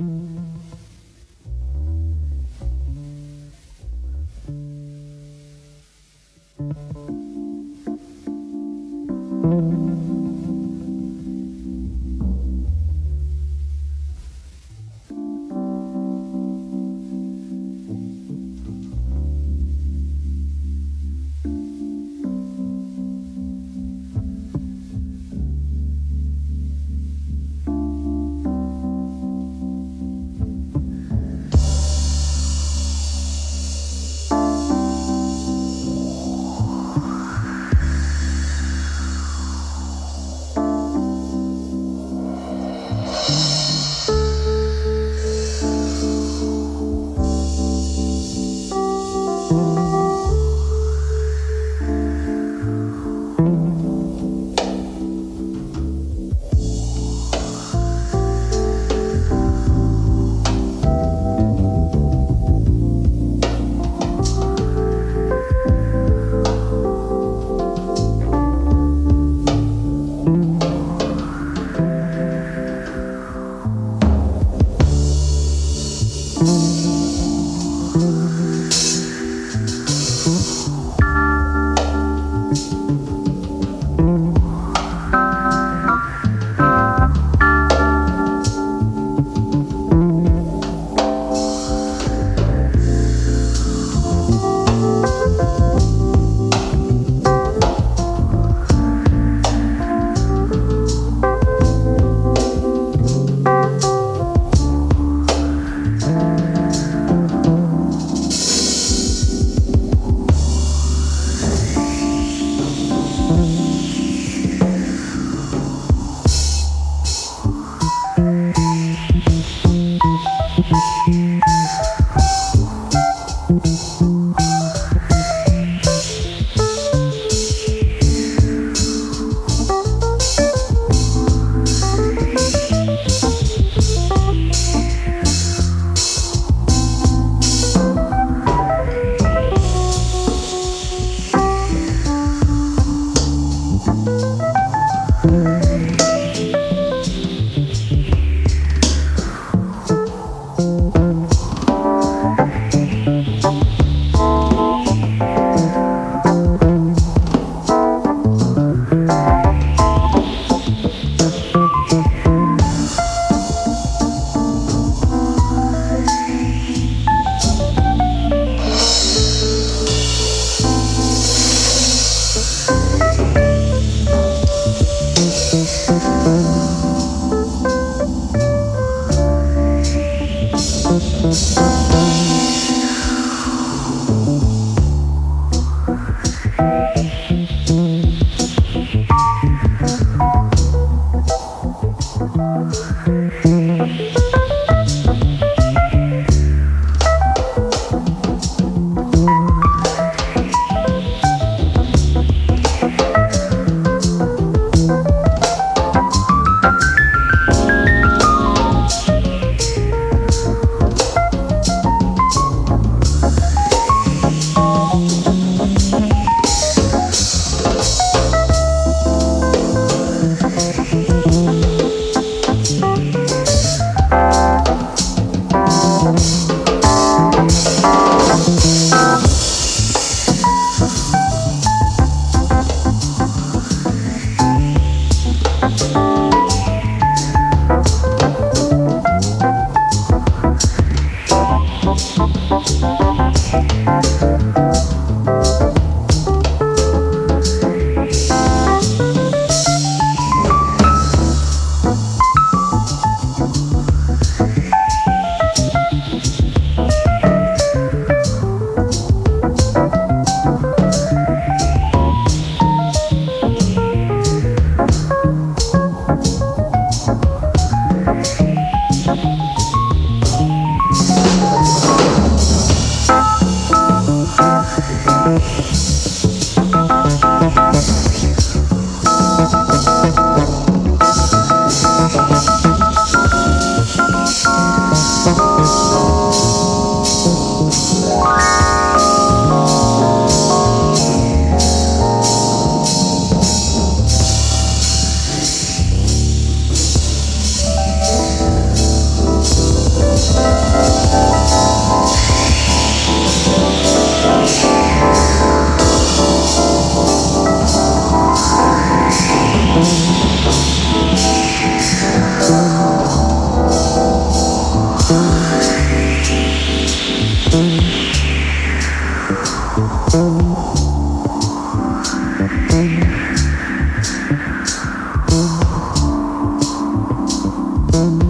you Mm-hmm.